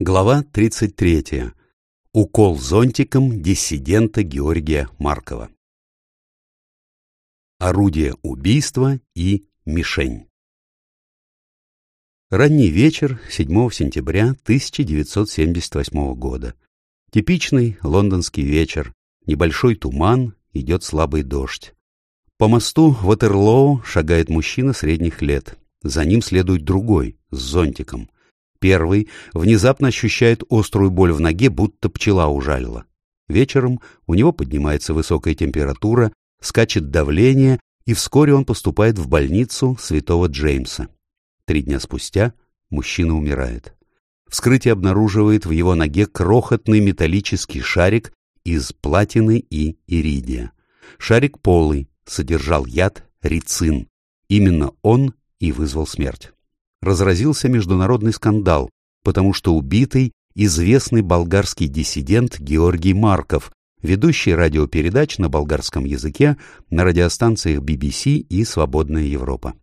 Глава 33. Укол зонтиком диссидента Георгия Маркова. Орудие убийства и мишень. Ранний вечер 7 сентября 1978 года. Типичный лондонский вечер. Небольшой туман, идет слабый дождь. По мосту Ватерлоу шагает мужчина средних лет. За ним следует другой, с зонтиком. Первый внезапно ощущает острую боль в ноге, будто пчела ужалила. Вечером у него поднимается высокая температура, скачет давление, и вскоре он поступает в больницу святого Джеймса. Три дня спустя мужчина умирает. Вскрытие обнаруживает в его ноге крохотный металлический шарик из платины и иридия. Шарик полый, содержал яд рицин. Именно он и вызвал смерть разразился международный скандал, потому что убитый известный болгарский диссидент Георгий Марков, ведущий радиопередач на болгарском языке на радиостанциях BBC и «Свободная Европа».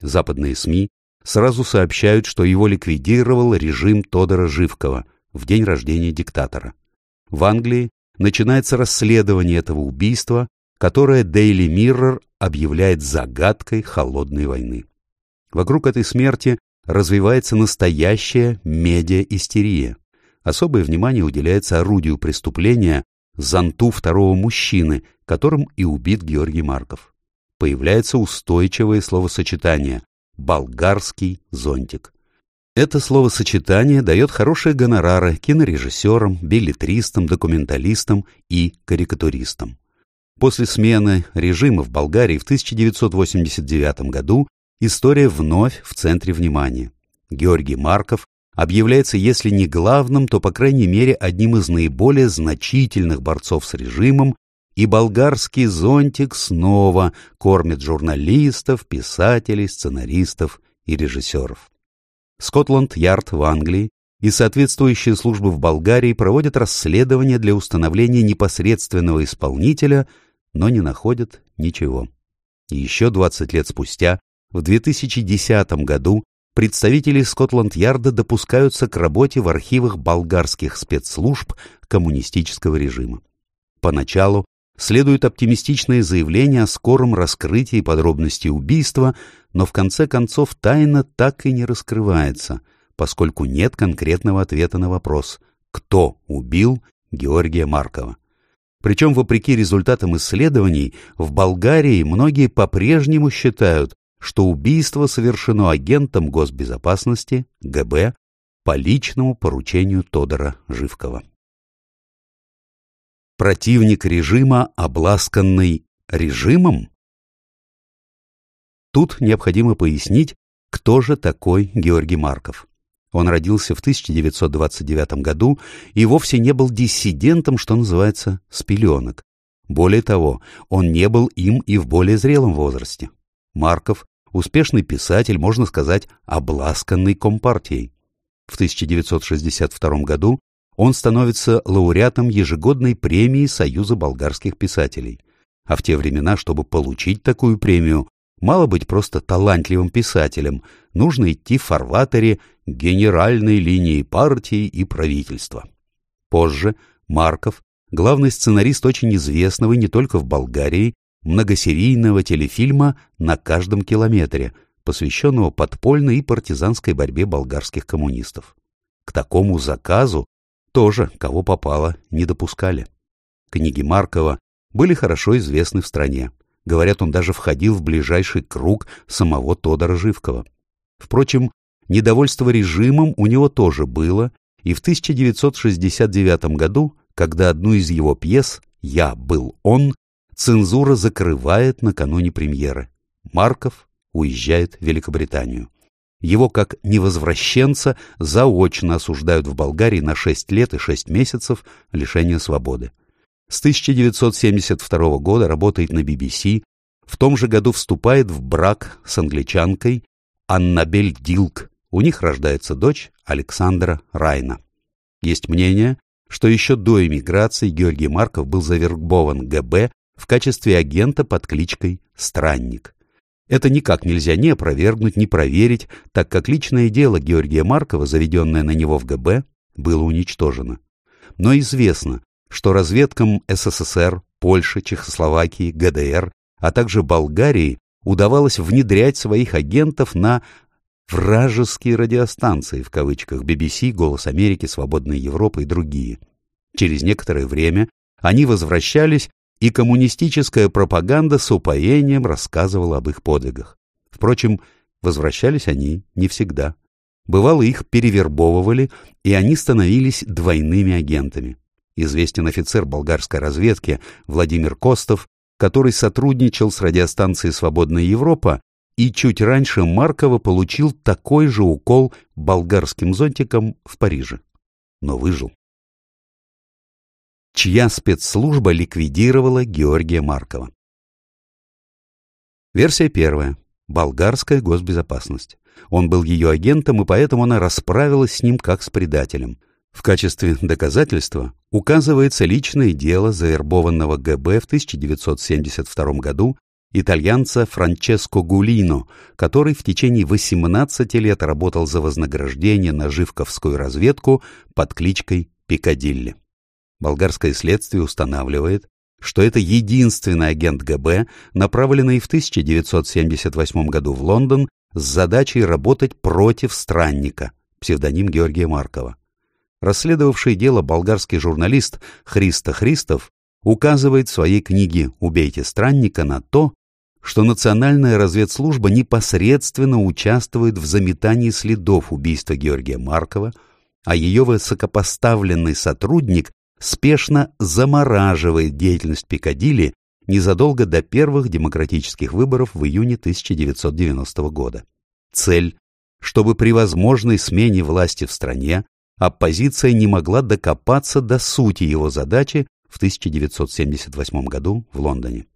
Западные СМИ сразу сообщают, что его ликвидировал режим Тодора Живкова в день рождения диктатора. В Англии начинается расследование этого убийства, которое Daily Mirror объявляет загадкой холодной войны. Вокруг этой смерти развивается настоящая медиа-истерия. Особое внимание уделяется орудию преступления, зонту второго мужчины, которым и убит Георгий Марков. Появляется устойчивое словосочетание «болгарский зонтик». Это словосочетание дает хорошие гонорары кинорежиссерам, билетристам, документалистам и карикатуристам. После смены режима в Болгарии в 1989 году история вновь в центре внимания. Георгий Марков объявляется, если не главным, то, по крайней мере, одним из наиболее значительных борцов с режимом, и болгарский зонтик снова кормит журналистов, писателей, сценаристов и режиссеров. Скотланд-Ярд в Англии и соответствующие службы в Болгарии проводят расследование для установления непосредственного исполнителя, но не находят ничего. И еще 20 лет спустя в 2010 году представители Скотланд-Ярда допускаются к работе в архивах болгарских спецслужб коммунистического режима. Поначалу следует оптимистичное заявление о скором раскрытии подробностей убийства, но в конце концов тайна так и не раскрывается, поскольку нет конкретного ответа на вопрос «Кто убил Георгия Маркова?». Причем, вопреки результатам исследований, в Болгарии многие по-прежнему считают, что убийство совершено агентом госбезопасности ГБ по личному поручению Тодора Живкова. Противник режима, обласканный режимом? Тут необходимо пояснить, кто же такой Георгий Марков. Он родился в 1929 году и вовсе не был диссидентом, что называется, с пеленок. Более того, он не был им и в более зрелом возрасте. Марков – успешный писатель, можно сказать, обласканный Компартией. В 1962 году он становится лауреатом ежегодной премии Союза болгарских писателей. А в те времена, чтобы получить такую премию, мало быть просто талантливым писателем, нужно идти в фарватере генеральной линии партии и правительства. Позже Марков, главный сценарист очень известного не только в Болгарии, многосерийного телефильма «На каждом километре», посвященного подпольной и партизанской борьбе болгарских коммунистов. К такому заказу тоже, кого попало, не допускали. Книги Маркова были хорошо известны в стране. Говорят, он даже входил в ближайший круг самого Тодора Живкова. Впрочем, недовольство режимом у него тоже было, и в 1969 году, когда одну из его пьес «Я был он» цензура закрывает накануне премьеры. Марков уезжает в Великобританию. Его как невозвращенца заочно осуждают в Болгарии на 6 лет и 6 месяцев лишения свободы. С 1972 года работает на BBC, в том же году вступает в брак с англичанкой Аннабель Дилк. У них рождается дочь Александра Райна. Есть мнение, что еще до эмиграции Георгий Марков был завербован ГБ в качестве агента под кличкой «Странник». Это никак нельзя ни опровергнуть, ни проверить, так как личное дело Георгия Маркова, заведенное на него в ГБ, было уничтожено. Но известно, что разведкам СССР, Польши, Чехословакии, ГДР, а также Болгарии удавалось внедрять своих агентов на «вражеские радиостанции» в кавычках BBC, «Голос Америки», «Свободная Европа» и другие. Через некоторое время они возвращались, и коммунистическая пропаганда с упоением рассказывала об их подвигах. Впрочем, возвращались они не всегда. Бывало, их перевербовывали, и они становились двойными агентами. Известен офицер болгарской разведки Владимир Костов, который сотрудничал с радиостанцией «Свободная Европа», и чуть раньше Маркова получил такой же укол болгарским зонтиком в Париже. Но выжил. Чья спецслужба ликвидировала Георгия Маркова? Версия первая. Болгарская госбезопасность. Он был ее агентом, и поэтому она расправилась с ним как с предателем. В качестве доказательства указывается личное дело завербованного ГБ в 1972 году итальянца Франческо Гулино, который в течение 18 лет работал за вознаграждение на живковскую разведку под кличкой Пикадилли. Болгарское следствие устанавливает, что это единственный агент ГБ, направленный в 1978 году в Лондон с задачей работать против странника, псевдоним Георгия Маркова. Расследовавший дело болгарский журналист Христо Христов указывает в своей книге «Убейте странника» на то, что Национальная разведслужба непосредственно участвует в заметании следов убийства Георгия Маркова, а ее высокопоставленный сотрудник спешно замораживает деятельность Пикадилли незадолго до первых демократических выборов в июне 1990 года. Цель, чтобы при возможной смене власти в стране оппозиция не могла докопаться до сути его задачи в 1978 году в Лондоне.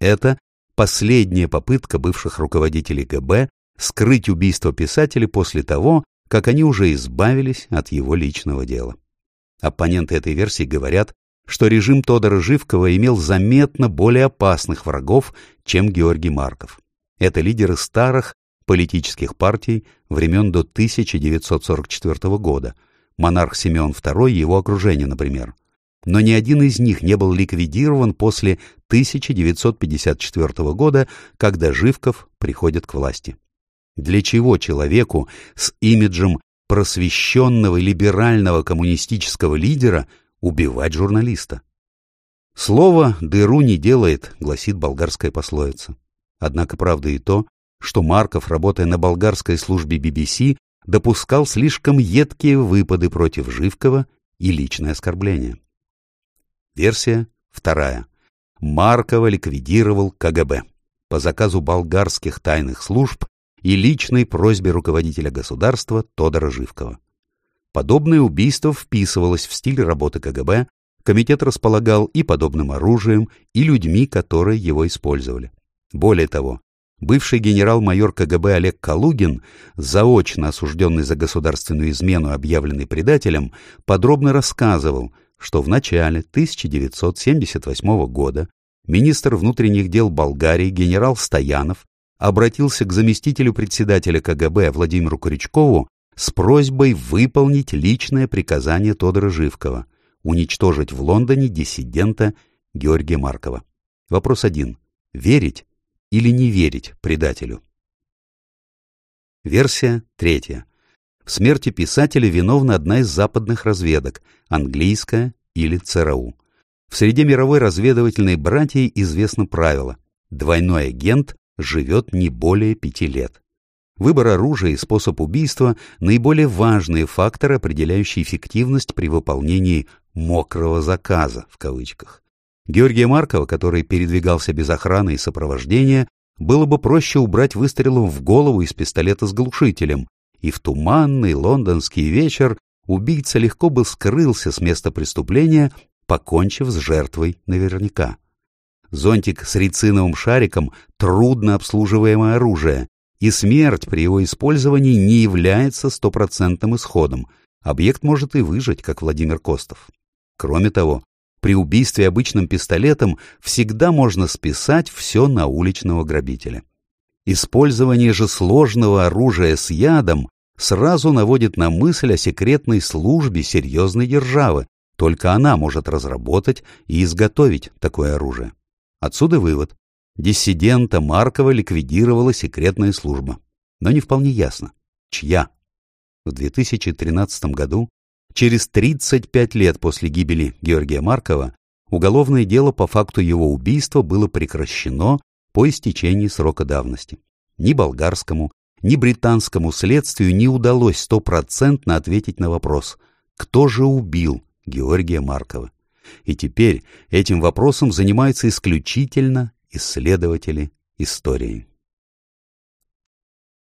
Это последняя попытка бывших руководителей ГБ скрыть убийство писателя после того, как они уже избавились от его личного дела. Оппоненты этой версии говорят, что режим Тодора Живкова имел заметно более опасных врагов, чем Георгий Марков. Это лидеры старых политических партий времен до 1944 года, монарх Симеон II и его окружение, например. Но ни один из них не был ликвидирован после 1954 года, когда Живков приходит к власти. Для чего человеку с имиджем просвещенного либерального коммунистического лидера убивать журналиста? Слово «дыру не делает», гласит болгарская пословица. Однако правда и то, что Марков, работая на болгарской службе BBC, допускал слишком едкие выпады против Живкова и личное оскорбление. Версия вторая. Маркова ликвидировал КГБ по заказу болгарских тайных служб и личной просьбе руководителя государства Тодора Живкова. Подобное убийство вписывалось в стиль работы КГБ, комитет располагал и подобным оружием, и людьми, которые его использовали. Более того, бывший генерал-майор КГБ Олег Калугин, заочно осужденный за государственную измену, объявленный предателем, подробно рассказывал, что в начале 1978 года министр внутренних дел Болгарии генерал Стоянов обратился к заместителю председателя КГБ Владимиру Крючкову с просьбой выполнить личное приказание Тодора Живкова уничтожить в Лондоне диссидента Георгия Маркова. Вопрос один. Верить или не верить предателю? Версия третья. В смерти писателя виновна одна из западных разведок, английская или ЦРУ. В среде мировой разведывательной братьи известно правило «двойной агент живет не более пяти лет. Выбор оружия и способ убийства – наиболее важные факторы, определяющие эффективность при выполнении «мокрого заказа» в кавычках. Георгия Маркова, который передвигался без охраны и сопровождения, было бы проще убрать выстрелом в голову из пистолета с глушителем, и в туманный лондонский вечер убийца легко бы скрылся с места преступления, покончив с жертвой наверняка. Зонтик с рециновым шариком — трудно обслуживаемое оружие, и смерть при его использовании не является стопроцентным исходом. Объект может и выжить, как Владимир Костов. Кроме того, при убийстве обычным пистолетом всегда можно списать все на уличного грабителя. Использование же сложного оружия с ядом сразу наводит на мысль о секретной службе серьезной державы. Только она может разработать и изготовить такое оружие. Отсюда вывод. Диссидента Маркова ликвидировала секретная служба. Но не вполне ясно, чья. В 2013 году, через 35 лет после гибели Георгия Маркова, уголовное дело по факту его убийства было прекращено по истечении срока давности. Ни болгарскому, ни британскому следствию не удалось стопроцентно ответить на вопрос, кто же убил Георгия Маркова. И теперь этим вопросом занимаются исключительно исследователи истории.